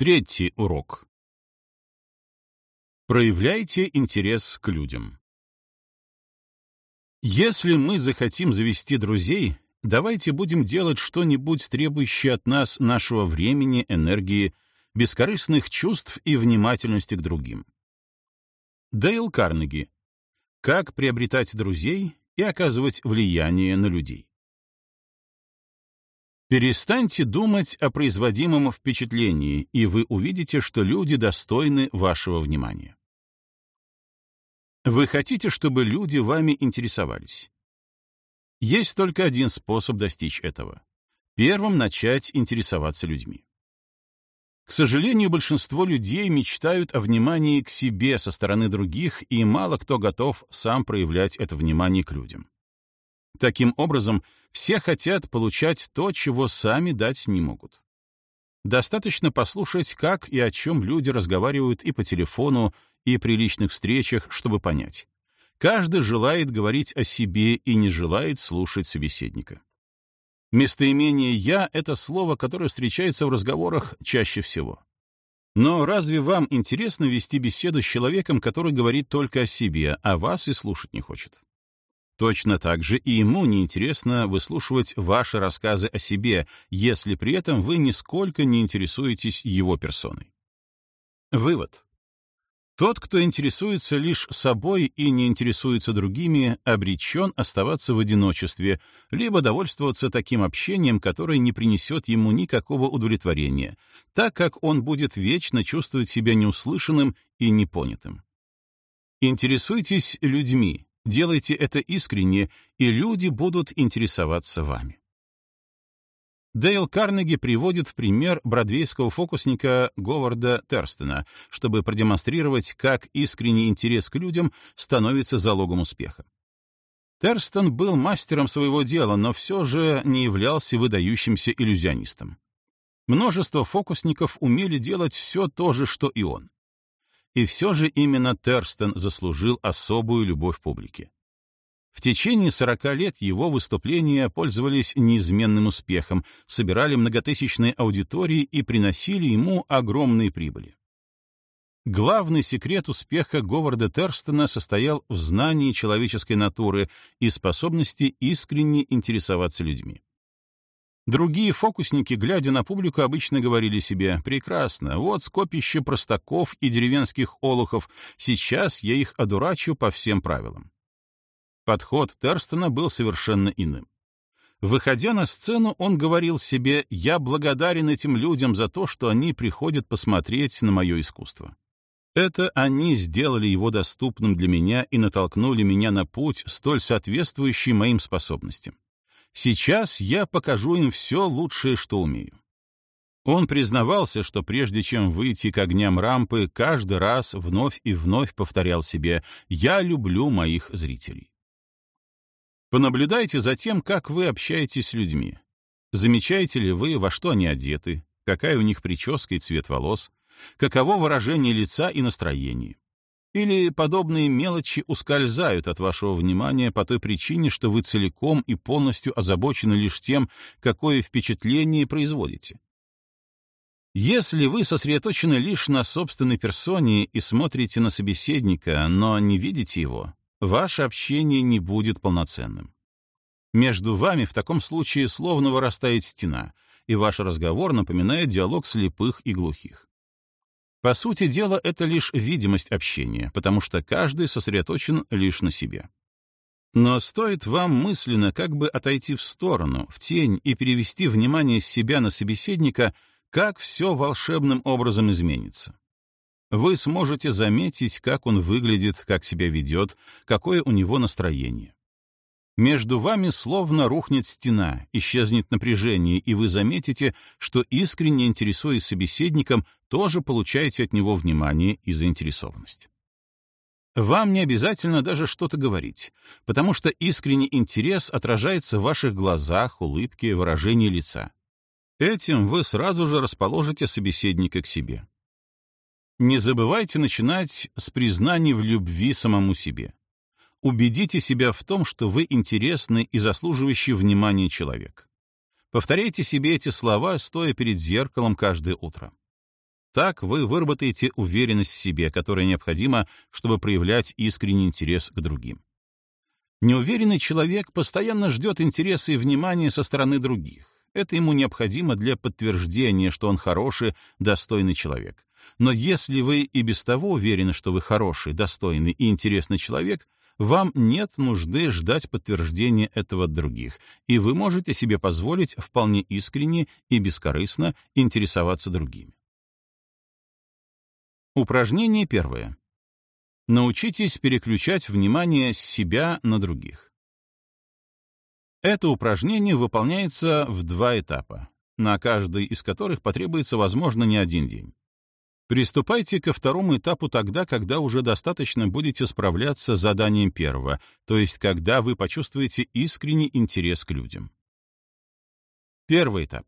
Третий урок. Проявляйте интерес к людям. Если мы захотим завести друзей, давайте будем делать что-нибудь, требующее от нас нашего времени, энергии, бескорыстных чувств и внимательности к другим. Дейл Карнеги. Как приобретать друзей и оказывать влияние на людей. Перестаньте думать о производимом впечатлении, и вы увидите, что люди достойны вашего внимания. Вы хотите, чтобы люди вами интересовались. Есть только один способ достичь этого. Первым начать интересоваться людьми. К сожалению, большинство людей мечтают о внимании к себе со стороны других, и мало кто готов сам проявлять это внимание к людям. Таким образом, все хотят получать то, чего сами дать не могут. Достаточно послушать, как и о чем люди разговаривают и по телефону, и при личных встречах, чтобы понять. Каждый желает говорить о себе и не желает слушать собеседника. Местоимение «я» — это слово, которое встречается в разговорах чаще всего. Но разве вам интересно вести беседу с человеком, который говорит только о себе, а вас и слушать не хочет? Точно так же и ему неинтересно выслушивать ваши рассказы о себе, если при этом вы нисколько не интересуетесь его персоной. Вывод. Тот, кто интересуется лишь собой и не интересуется другими, обречен оставаться в одиночестве, либо довольствоваться таким общением, которое не принесет ему никакого удовлетворения, так как он будет вечно чувствовать себя неуслышанным и непонятым. Интересуйтесь людьми, делайте это искренне, и люди будут интересоваться вами. Дейл Карнеги приводит в пример бродвейского фокусника Говарда Терстона, чтобы продемонстрировать, как искренний интерес к людям становится залогом успеха. Терстон был мастером своего дела, но все же не являлся выдающимся иллюзионистом. Множество фокусников умели делать все то же, что и он. И все же именно Терстон заслужил особую любовь публики. В течение 40 лет его выступления пользовались неизменным успехом, собирали многотысячные аудитории и приносили ему огромные прибыли. Главный секрет успеха Говарда Терстона состоял в знании человеческой натуры и способности искренне интересоваться людьми. Другие фокусники, глядя на публику, обычно говорили себе «Прекрасно, вот скопище простаков и деревенских олухов, сейчас я их одурачу по всем правилам». Подход Терстона был совершенно иным. Выходя на сцену, он говорил себе «Я благодарен этим людям за то, что они приходят посмотреть на мое искусство». Это они сделали его доступным для меня и натолкнули меня на путь, столь соответствующий моим способностям. Сейчас я покажу им все лучшее, что умею. Он признавался, что прежде чем выйти к огням рампы, каждый раз вновь и вновь повторял себе «Я люблю моих зрителей». Понаблюдайте за тем, как вы общаетесь с людьми. Замечаете ли вы, во что они одеты, какая у них прическа и цвет волос, каково выражение лица и настроение. Или подобные мелочи ускользают от вашего внимания по той причине, что вы целиком и полностью озабочены лишь тем, какое впечатление производите. Если вы сосредоточены лишь на собственной персоне и смотрите на собеседника, но не видите его, ваше общение не будет полноценным. Между вами в таком случае словно вырастает стена, и ваш разговор напоминает диалог слепых и глухих. По сути дела, это лишь видимость общения, потому что каждый сосредоточен лишь на себе. Но стоит вам мысленно как бы отойти в сторону, в тень и перевести внимание с себя на собеседника, как все волшебным образом изменится. Вы сможете заметить, как он выглядит, как себя ведет, какое у него настроение. Между вами словно рухнет стена, исчезнет напряжение, и вы заметите, что искренне интересуясь собеседником, тоже получаете от него внимание и заинтересованность. Вам не обязательно даже что-то говорить, потому что искренний интерес отражается в ваших глазах, улыбке, выражении лица. Этим вы сразу же расположите собеседника к себе. Не забывайте начинать с признания в любви самому себе. Убедите себя в том, что вы интересный и заслуживающий внимания человек. Повторяйте себе эти слова, стоя перед зеркалом каждое утро. Так вы выработаете уверенность в себе, которая необходима, чтобы проявлять искренний интерес к другим. Неуверенный человек постоянно ждет интереса и внимания со стороны других. Это ему необходимо для подтверждения, что он хороший, достойный человек. Но если вы и без того уверены, что вы хороший, достойный и интересный человек, вам нет нужды ждать подтверждения этого от других, и вы можете себе позволить вполне искренне и бескорыстно интересоваться другими. Упражнение первое. Научитесь переключать внимание с себя на других. Это упражнение выполняется в два этапа, на каждый из которых потребуется, возможно, не один день. Приступайте ко второму этапу тогда, когда уже достаточно будете справляться с заданием первого, то есть когда вы почувствуете искренний интерес к людям. Первый этап.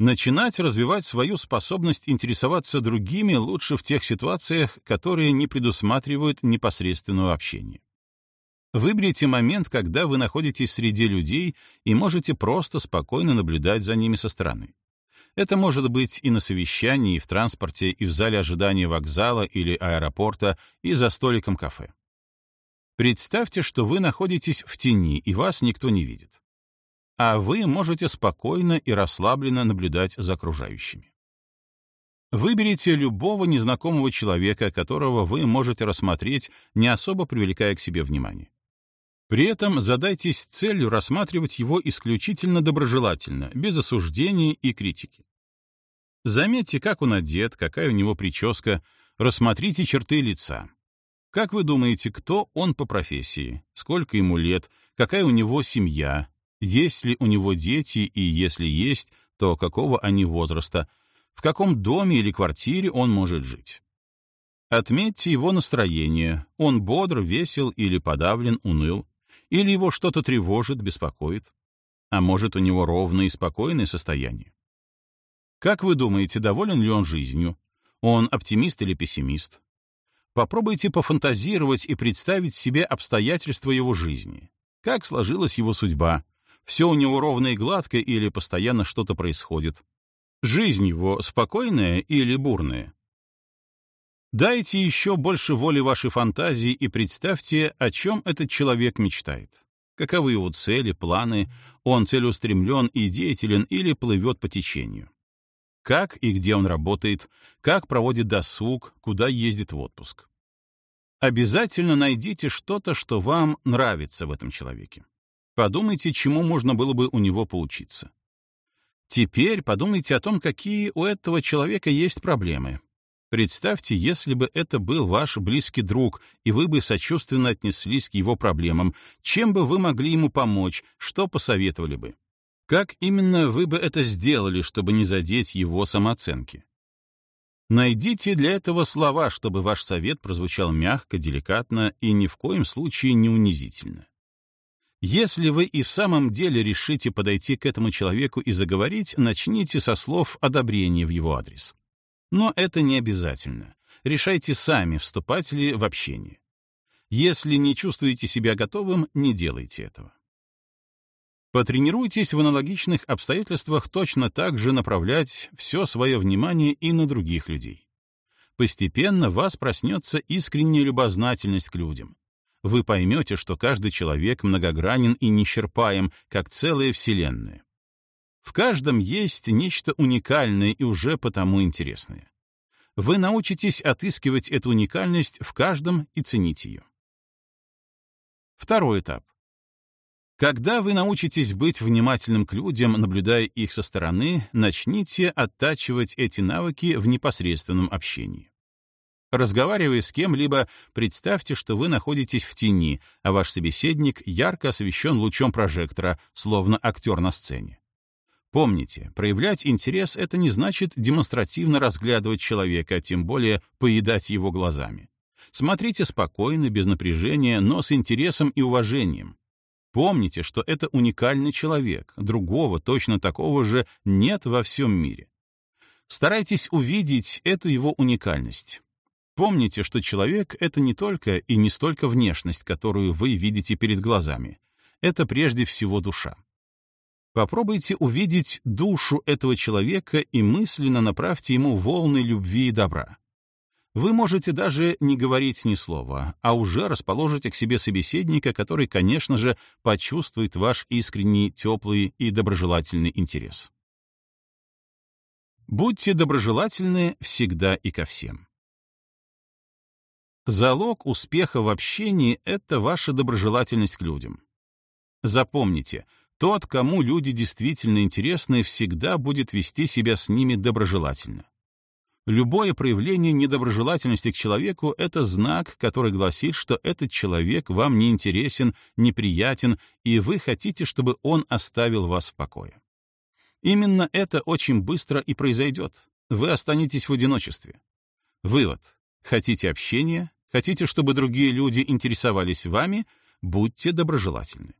Начинать развивать свою способность интересоваться другими лучше в тех ситуациях, которые не предусматривают непосредственного общения. Выберите момент, когда вы находитесь среди людей и можете просто спокойно наблюдать за ними со стороны. Это может быть и на совещании, и в транспорте, и в зале ожидания вокзала или аэропорта, и за столиком кафе. Представьте, что вы находитесь в тени, и вас никто не видит. А вы можете спокойно и расслабленно наблюдать за окружающими. Выберите любого незнакомого человека, которого вы можете рассмотреть, не особо привлекая к себе внимание. При этом задайтесь целью рассматривать его исключительно доброжелательно, без осуждения и критики. Заметьте, как он одет, какая у него прическа, рассмотрите черты лица. Как вы думаете, кто он по профессии, сколько ему лет, какая у него семья, есть ли у него дети и если есть, то какого они возраста, в каком доме или квартире он может жить. Отметьте его настроение, он бодр, весел или подавлен, уныл. Или его что-то тревожит, беспокоит? А может, у него ровное и спокойное состояние? Как вы думаете, доволен ли он жизнью? Он оптимист или пессимист? Попробуйте пофантазировать и представить себе обстоятельства его жизни. Как сложилась его судьба? Все у него ровно и гладко или постоянно что-то происходит? Жизнь его спокойная или бурная? Дайте еще больше воли вашей фантазии и представьте, о чем этот человек мечтает. Каковы его цели, планы, он целеустремлен и деятелен или плывет по течению. Как и где он работает, как проводит досуг, куда ездит в отпуск. Обязательно найдите что-то, что вам нравится в этом человеке. Подумайте, чему можно было бы у него поучиться. Теперь подумайте о том, какие у этого человека есть проблемы, Представьте, если бы это был ваш близкий друг, и вы бы сочувственно отнеслись к его проблемам, чем бы вы могли ему помочь, что посоветовали бы? Как именно вы бы это сделали, чтобы не задеть его самооценки? Найдите для этого слова, чтобы ваш совет прозвучал мягко, деликатно и ни в коем случае не унизительно. Если вы и в самом деле решите подойти к этому человеку и заговорить, начните со слов одобрения в его адрес. Но это не обязательно. Решайте сами, вступать ли в общение. Если не чувствуете себя готовым, не делайте этого. Потренируйтесь в аналогичных обстоятельствах точно так же направлять все свое внимание и на других людей. Постепенно вас проснется искренняя любознательность к людям. Вы поймете, что каждый человек многогранен и неисчерпаем, как целая вселенная. В каждом есть нечто уникальное и уже потому интересное. Вы научитесь отыскивать эту уникальность в каждом и ценить ее. Второй этап. Когда вы научитесь быть внимательным к людям, наблюдая их со стороны, начните оттачивать эти навыки в непосредственном общении. Разговаривая с кем-либо, представьте, что вы находитесь в тени, а ваш собеседник ярко освещен лучом прожектора, словно актер на сцене. Помните, проявлять интерес — это не значит демонстративно разглядывать человека, а тем более поедать его глазами. Смотрите спокойно, без напряжения, но с интересом и уважением. Помните, что это уникальный человек, другого, точно такого же, нет во всем мире. Старайтесь увидеть эту его уникальность. Помните, что человек — это не только и не столько внешность, которую вы видите перед глазами. Это прежде всего душа. Попробуйте увидеть душу этого человека и мысленно направьте ему волны любви и добра. Вы можете даже не говорить ни слова, а уже расположите к себе собеседника, который, конечно же, почувствует ваш искренний, теплый и доброжелательный интерес. Будьте доброжелательны всегда и ко всем. Залог успеха в общении — это ваша доброжелательность к людям. Запомните, тот, кому люди действительно интересны, всегда будет вести себя с ними доброжелательно. Любое проявление недоброжелательности к человеку — это знак, который гласит, что этот человек вам не интересен, неприятен, и вы хотите, чтобы он оставил вас в покое. Именно это очень быстро и произойдет. Вы останетесь в одиночестве. Вывод. Хотите общения, хотите, чтобы другие люди интересовались вами, будьте доброжелательны.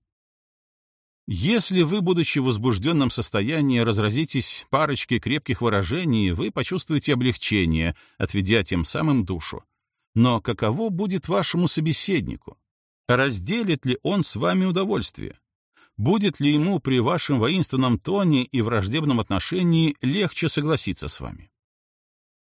Если вы, будучи в возбужденном состоянии, разразитесь парочкой крепких выражений, вы почувствуете облегчение, отведя тем самым душу. Но каково будет вашему собеседнику? Разделит ли он с вами удовольствие? Будет ли ему при вашем воинственном тоне и враждебном отношении легче согласиться с вами?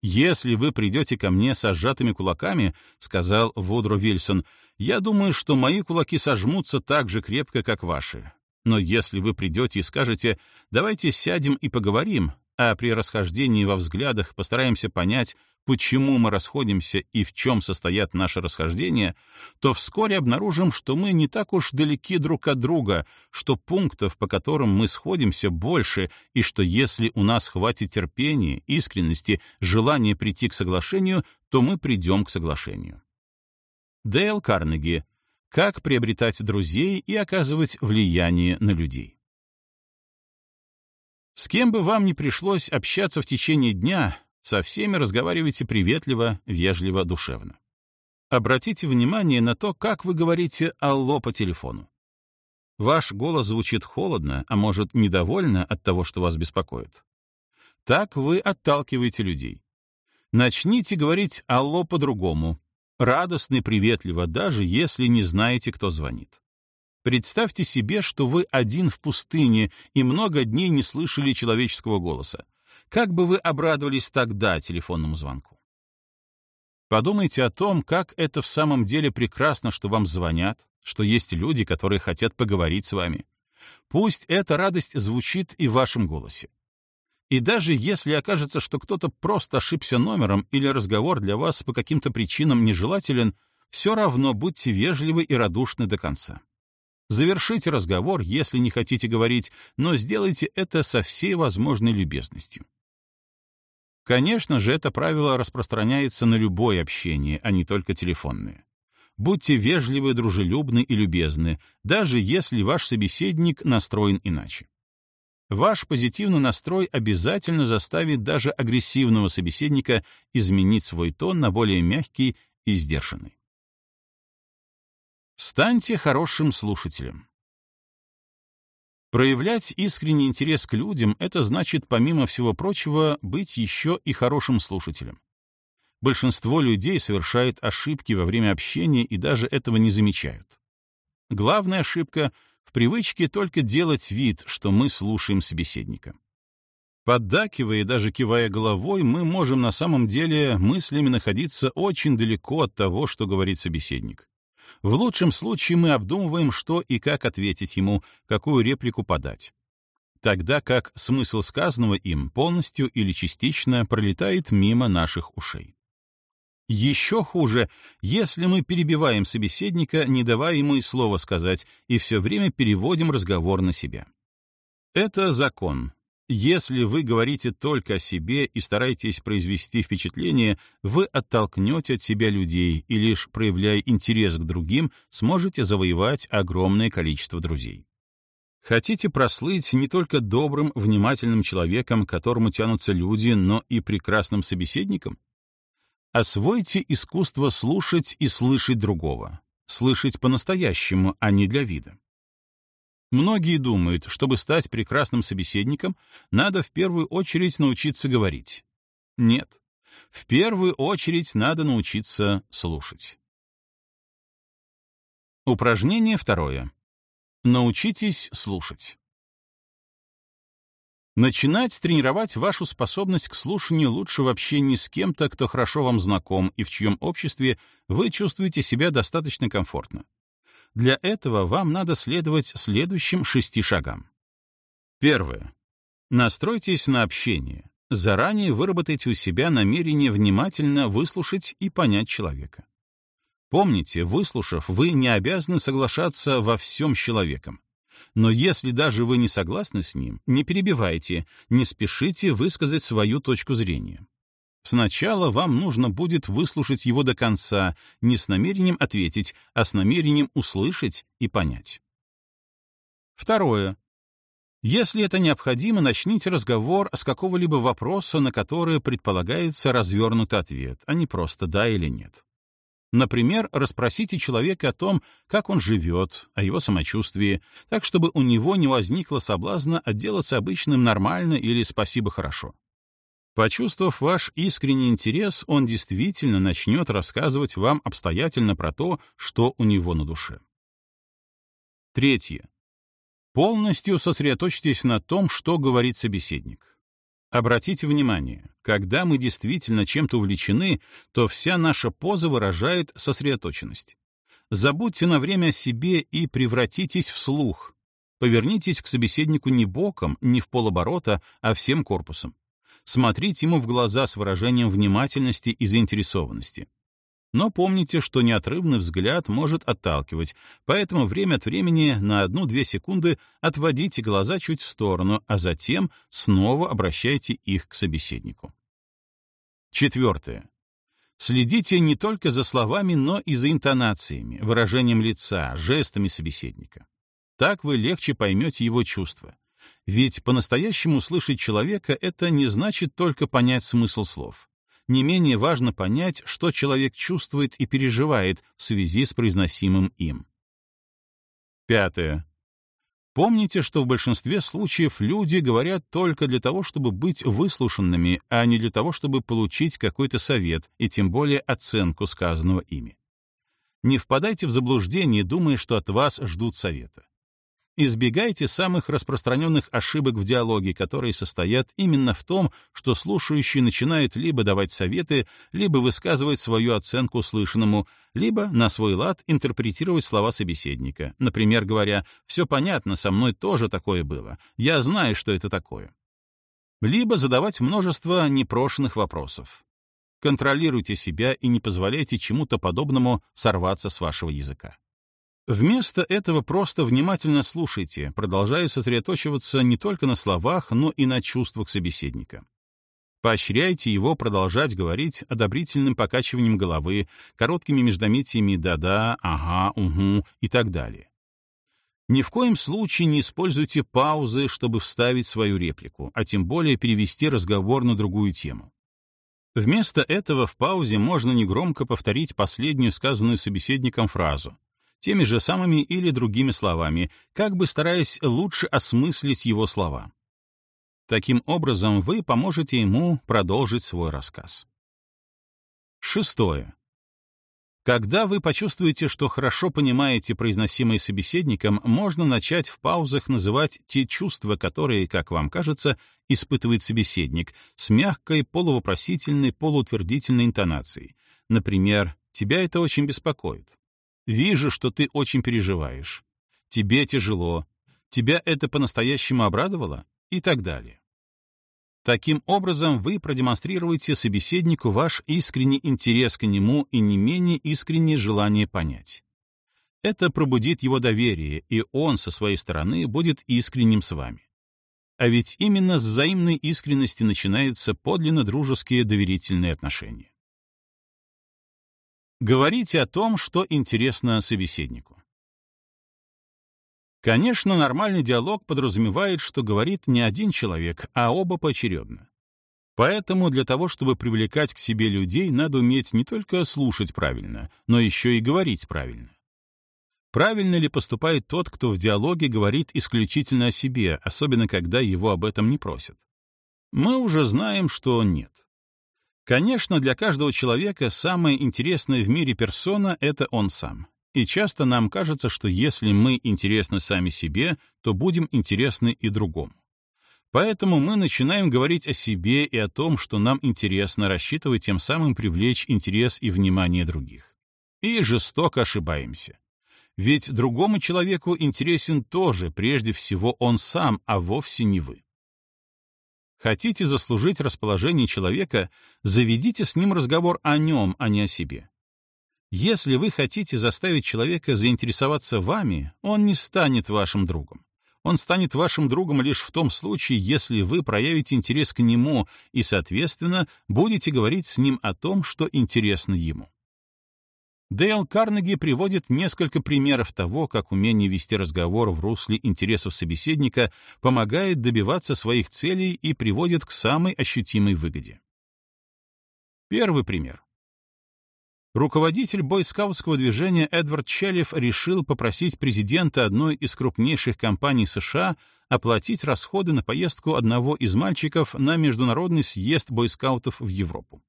«Если вы придете ко мне с сжатыми кулаками, — сказал Вудро Вильсон, — я думаю, что мои кулаки сожмутся так же крепко, как ваши. Но если вы придете и скажете «давайте сядем и поговорим», а при расхождении во взглядах постараемся понять, почему мы расходимся и в чем состоят наши расхождения, то вскоре обнаружим, что мы не так уж далеки друг от друга, что пунктов, по которым мы сходимся, больше, и что если у нас хватит терпения, искренности, желания прийти к соглашению, то мы придем к соглашению. Дейл Карнеги, как приобретать друзей и оказывать влияние на людей. С кем бы вам ни пришлось общаться в течение дня, со всеми разговаривайте приветливо, вежливо, душевно. Обратите внимание на то, как вы говорите «алло» по телефону. Ваш голос звучит холодно, а может, недовольно от того, что вас беспокоит. Так вы отталкиваете людей. Начните говорить «алло» по-другому, радостно и приветливо, даже если не знаете, кто звонит. Представьте себе, что вы один в пустыне и много дней не слышали человеческого голоса. Как бы вы обрадовались тогда телефонному звонку? Подумайте о том, как это в самом деле прекрасно, что вам звонят, что есть люди, которые хотят поговорить с вами. Пусть эта радость звучит и в вашем голосе. И даже если окажется, что кто-то просто ошибся номером или разговор для вас по каким-то причинам нежелателен, все равно будьте вежливы и радушны до конца. Завершите разговор, если не хотите говорить, но сделайте это со всей возможной любезностью. Конечно же, это правило распространяется на любое общение, а не только телефонное. Будьте вежливы, дружелюбны и любезны, даже если ваш собеседник настроен иначе. Ваш позитивный настрой обязательно заставит даже агрессивного собеседника изменить свой тон на более мягкий и сдержанный. Станьте хорошим слушателем. Проявлять искренний интерес к людям — это значит, помимо всего прочего, быть еще и хорошим слушателем. Большинство людей совершает ошибки во время общения и даже этого не замечают. Главная ошибка — в привычке только делать вид, что мы слушаем собеседника. Поддакивая и даже кивая головой, мы можем на самом деле мыслями находиться очень далеко от того, что говорит собеседник. В лучшем случае мы обдумываем, что и как ответить ему, какую реплику подать. Тогда как смысл сказанного им полностью или частично пролетает мимо наших ушей. Еще хуже, если мы перебиваем собеседника, не давая ему и слова сказать, и все время переводим разговор на себя. Это закон. Если вы говорите только о себе и стараетесь произвести впечатление, вы оттолкнете от себя людей и лишь проявляя интерес к другим, сможете завоевать огромное количество друзей. Хотите прослыть не только добрым, внимательным человеком, к которому тянутся люди, но и прекрасным собеседником? Освойте искусство слушать и слышать другого. Слышать по-настоящему, а не для вида. Многие думают, чтобы стать прекрасным собеседником, надо в первую очередь научиться говорить. Нет. В первую очередь надо научиться слушать. Упражнение второе. Научитесь слушать. Начинать тренировать вашу способность к слушанию лучше в общении с кем-то, кто хорошо вам знаком и в чьем обществе вы чувствуете себя достаточно комфортно. Для этого вам надо следовать следующим шести шагам. Первое. Настройтесь на общение. Заранее выработайте у себя намерение внимательно выслушать и понять человека. Помните, выслушав, вы не обязаны соглашаться во всем с человеком. Но если даже вы не согласны с ним, не перебивайте, не спешите высказать свою точку зрения. Сначала вам нужно будет выслушать его до конца, не с намерением ответить, а с намерением услышать и понять. Второе. Если это необходимо, начните разговор с какого-либо вопроса, на который предполагается развернутый ответ, а не просто «да» или «нет». Например, расспросите человека о том, как он живет, о его самочувствии, так, чтобы у него не возникло соблазна отделаться обычным «нормально» или «спасибо, хорошо». Почувствовав ваш искренний интерес, он действительно начнет рассказывать вам обстоятельно про то, что у него на душе. Третье. Полностью сосредоточьтесь на том, что говорит собеседник. Обратите внимание, когда мы действительно чем-то увлечены, то вся наша поза выражает сосредоточенность. Забудьте на время о себе и превратитесь в слух. Повернитесь к собеседнику не боком, не в полоборота, а всем корпусом. Смотрите ему в глаза с выражением внимательности и заинтересованности. Но помните, что неотрывный взгляд может отталкивать, поэтому время от времени на одну-две секунды отводите глаза чуть в сторону, а затем снова обращайте их к собеседнику. Четвертое. Следите не только за словами, но и за интонациями, выражением лица, жестами собеседника. Так вы легче поймете его чувства. Ведь по-настоящему слышать человека — это не значит только понять смысл слов не менее важно понять, что человек чувствует и переживает в связи с произносимым им. Пятое. Помните, что в большинстве случаев люди говорят только для того, чтобы быть выслушанными, а не для того, чтобы получить какой-то совет и тем более оценку сказанного ими. Не впадайте в заблуждение, думая, что от вас ждут совета. Избегайте самых распространенных ошибок в диалоге, которые состоят именно в том, что слушающий начинает либо давать советы, либо высказывать свою оценку услышанному, либо на свой лад интерпретировать слова собеседника, например, говоря «все понятно, со мной тоже такое было, я знаю, что это такое». Либо задавать множество непрошенных вопросов. Контролируйте себя и не позволяйте чему-то подобному сорваться с вашего языка. Вместо этого просто внимательно слушайте, продолжая сосредоточиваться не только на словах, но и на чувствах собеседника. Поощряйте его продолжать говорить одобрительным покачиванием головы, короткими междометиями «да-да», «ага», «угу» и так далее. Ни в коем случае не используйте паузы, чтобы вставить свою реплику, а тем более перевести разговор на другую тему. Вместо этого в паузе можно негромко повторить последнюю сказанную собеседником фразу, теми же самыми или другими словами, как бы стараясь лучше осмыслить его слова. Таким образом, вы поможете ему продолжить свой рассказ. Шестое. Когда вы почувствуете, что хорошо понимаете произносимое собеседником, можно начать в паузах называть те чувства, которые, как вам кажется, испытывает собеседник, с мягкой, полувопросительной, полуутвердительной интонацией. Например, «тебя это очень беспокоит», Вижу, что ты очень переживаешь. Тебе тяжело. Тебя это по-настоящему обрадовало? И так далее. Таким образом, вы продемонстрируете собеседнику ваш искренний интерес к нему и не менее искреннее желание понять. Это пробудит его доверие, и он со своей стороны будет искренним с вами. А ведь именно с взаимной искренности начинаются подлинно дружеские доверительные отношения. Говорите о том, что интересно собеседнику. Конечно, нормальный диалог подразумевает, что говорит не один человек, а оба поочередно. Поэтому для того, чтобы привлекать к себе людей, надо уметь не только слушать правильно, но еще и говорить правильно. Правильно ли поступает тот, кто в диалоге говорит исключительно о себе, особенно когда его об этом не просят? Мы уже знаем, что нет. Конечно, для каждого человека самая интересная в мире персона — это он сам. И часто нам кажется, что если мы интересны сами себе, то будем интересны и другому. Поэтому мы начинаем говорить о себе и о том, что нам интересно, рассчитывая тем самым привлечь интерес и внимание других. И жестоко ошибаемся. Ведь другому человеку интересен тоже, прежде всего, он сам, а вовсе не вы. Хотите заслужить расположение человека, заведите с ним разговор о нем, а не о себе. Если вы хотите заставить человека заинтересоваться вами, он не станет вашим другом. Он станет вашим другом лишь в том случае, если вы проявите интерес к нему и, соответственно, будете говорить с ним о том, что интересно ему. Дейл Карнеги приводит несколько примеров того, как умение вести разговор в русле интересов собеседника помогает добиваться своих целей и приводит к самой ощутимой выгоде. Первый пример. Руководитель бойскаутского движения Эдвард Челлиф решил попросить президента одной из крупнейших компаний США оплатить расходы на поездку одного из мальчиков на международный съезд бойскаутов в Европу.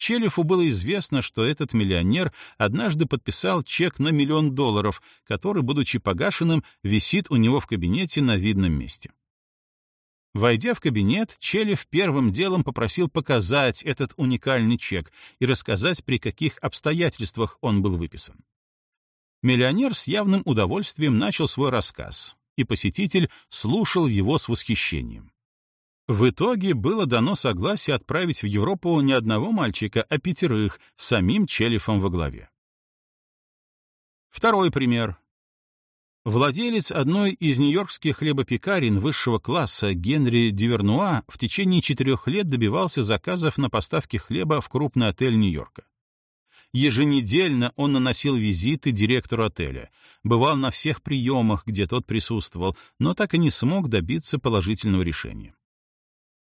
Челифу было известно, что этот миллионер однажды подписал чек на миллион долларов, который, будучи погашенным, висит у него в кабинете на видном месте. Войдя в кабинет, Челев первым делом попросил показать этот уникальный чек и рассказать, при каких обстоятельствах он был выписан. Миллионер с явным удовольствием начал свой рассказ, и посетитель слушал его с восхищением. В итоге было дано согласие отправить в Европу не одного мальчика, а пятерых, с самим Челифом во главе. Второй пример. Владелец одной из нью-йоркских хлебопекарен высшего класса Генри Дивернуа в течение четырех лет добивался заказов на поставки хлеба в крупный отель Нью-Йорка. Еженедельно он наносил визиты директору отеля, бывал на всех приемах, где тот присутствовал, но так и не смог добиться положительного решения.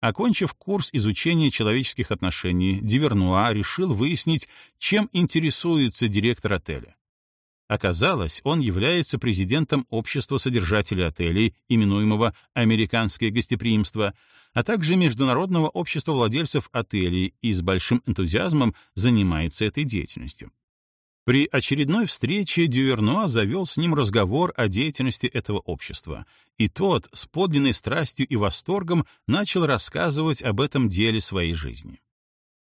Окончив курс изучения человеческих отношений, Дивернуа решил выяснить, чем интересуется директор отеля. Оказалось, он является президентом общества содержателей отелей, именуемого «Американское гостеприимство», а также Международного общества владельцев отелей и с большим энтузиазмом занимается этой деятельностью. При очередной встрече Дювернуа завел с ним разговор о деятельности этого общества, и тот с подлинной страстью и восторгом начал рассказывать об этом деле своей жизни.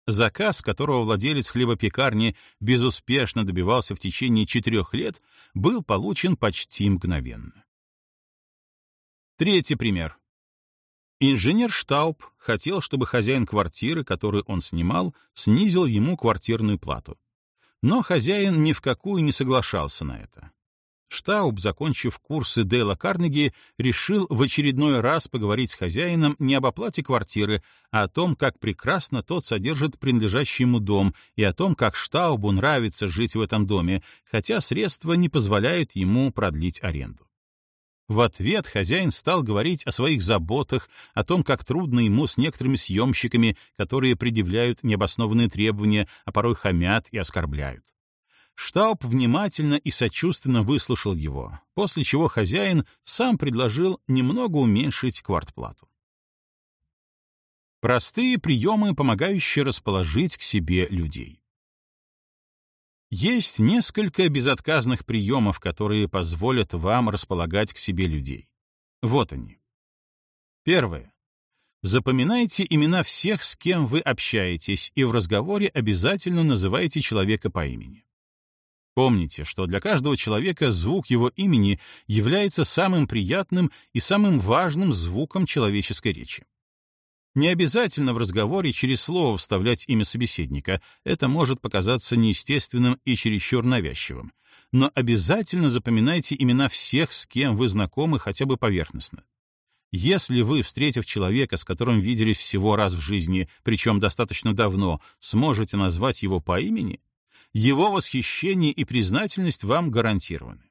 Заказ, которого владелец хлебопекарни безуспешно добивался в течение четырех лет, был получен почти мгновенно. Третий пример. Инженер Штауб хотел, чтобы хозяин квартиры, которую он снимал, снизил ему квартирную плату. Но хозяин ни в какую не соглашался на это. Штауб, закончив курсы Дейла Карнеги, решил в очередной раз поговорить с хозяином не об оплате квартиры, а о том, как прекрасно тот содержит принадлежащий ему дом, и о том, как Штаубу нравится жить в этом доме, хотя средства не позволяют ему продлить аренду. В ответ хозяин стал говорить о своих заботах, о том, как трудно ему с некоторыми съемщиками, которые предъявляют необоснованные требования, а порой хамят и оскорбляют. Штауб внимательно и сочувственно выслушал его, после чего хозяин сам предложил немного уменьшить квартплату. Простые приемы, помогающие расположить к себе людей. Есть несколько безотказных приемов, которые позволят вам располагать к себе людей. Вот они. Первое. Запоминайте имена всех, с кем вы общаетесь, и в разговоре обязательно называйте человека по имени. Помните, что для каждого человека звук его имени является самым приятным и самым важным звуком человеческой речи. Не обязательно в разговоре через слово вставлять имя собеседника, это может показаться неестественным и чересчур навязчивым. Но обязательно запоминайте имена всех, с кем вы знакомы хотя бы поверхностно. Если вы, встретив человека, с которым виделись всего раз в жизни, причем достаточно давно, сможете назвать его по имени, его восхищение и признательность вам гарантированы.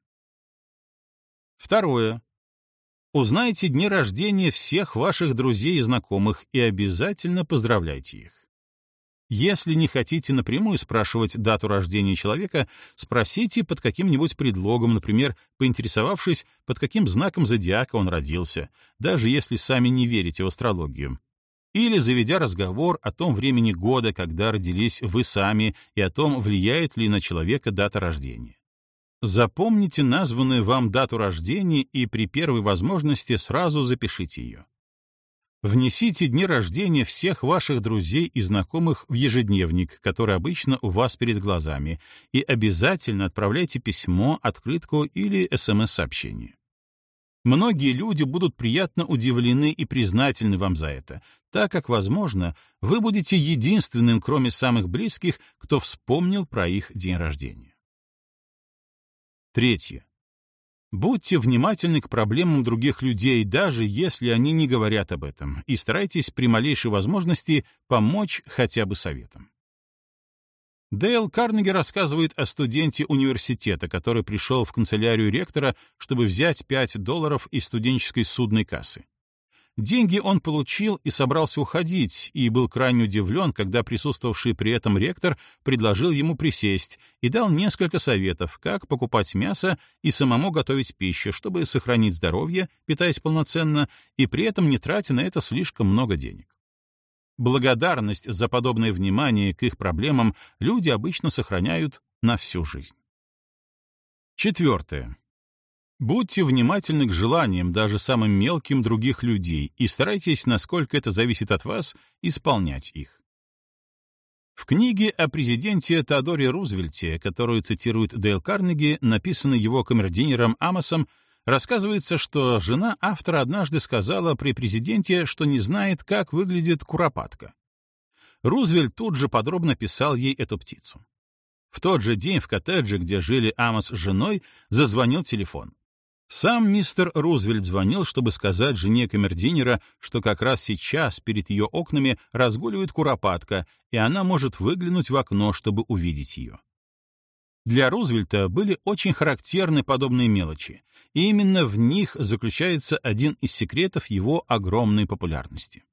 Второе. Узнайте дни рождения всех ваших друзей и знакомых и обязательно поздравляйте их. Если не хотите напрямую спрашивать дату рождения человека, спросите под каким-нибудь предлогом, например, поинтересовавшись, под каким знаком зодиака он родился, даже если сами не верите в астрологию. Или заведя разговор о том времени года, когда родились вы сами, и о том, влияет ли на человека дата рождения. Запомните названную вам дату рождения и при первой возможности сразу запишите ее. Внесите дни рождения всех ваших друзей и знакомых в ежедневник, который обычно у вас перед глазами, и обязательно отправляйте письмо, открытку или СМС-сообщение. Многие люди будут приятно удивлены и признательны вам за это, так как, возможно, вы будете единственным, кроме самых близких, кто вспомнил про их день рождения. Третье. Будьте внимательны к проблемам других людей, даже если они не говорят об этом, и старайтесь при малейшей возможности помочь хотя бы советом. Дейл Карнеги рассказывает о студенте университета, который пришел в канцелярию ректора, чтобы взять 5 долларов из студенческой судной кассы. Деньги он получил и собрался уходить, и был крайне удивлен, когда присутствовавший при этом ректор предложил ему присесть и дал несколько советов, как покупать мясо и самому готовить пищу, чтобы сохранить здоровье, питаясь полноценно, и при этом не тратя на это слишком много денег. Благодарность за подобное внимание к их проблемам люди обычно сохраняют на всю жизнь. Четвертое. Будьте внимательны к желаниям, даже самым мелким, других людей и старайтесь, насколько это зависит от вас, исполнять их. В книге о президенте Теодоре Рузвельте, которую цитирует Дейл Карнеги, написанной его камердинером Амосом, рассказывается, что жена автора однажды сказала при президенте, что не знает, как выглядит куропатка. Рузвельт тут же подробно писал ей эту птицу. В тот же день в коттедже, где жили Амос с женой, зазвонил телефон. Сам мистер Рузвельт звонил, чтобы сказать жене камердинера, что как раз сейчас перед ее окнами разгуливает куропатка, и она может выглянуть в окно, чтобы увидеть ее. Для Рузвельта были очень характерны подобные мелочи, и именно в них заключается один из секретов его огромной популярности.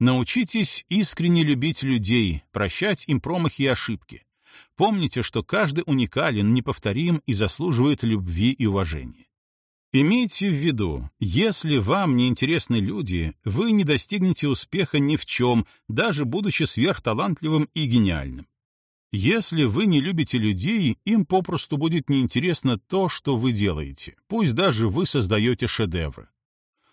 Научитесь искренне любить людей, прощать им промахи и ошибки, Помните, что каждый уникален, неповторим и заслуживает любви и уважения. Имейте в виду, если вам не интересны люди, вы не достигнете успеха ни в чем, даже будучи сверхталантливым и гениальным. Если вы не любите людей, им попросту будет неинтересно то, что вы делаете, пусть даже вы создаете шедевры.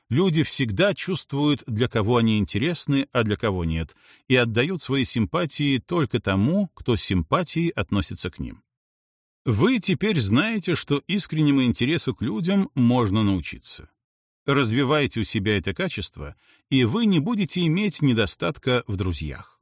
Люди всегда чувствуют, для кого они интересны, а для кого нет, и отдают свои симпатии только тому, кто с симпатией относится к ним. Вы теперь знаете, что искреннему интересу к людям можно научиться. Развивайте у себя это качество, и вы не будете иметь недостатка в друзьях.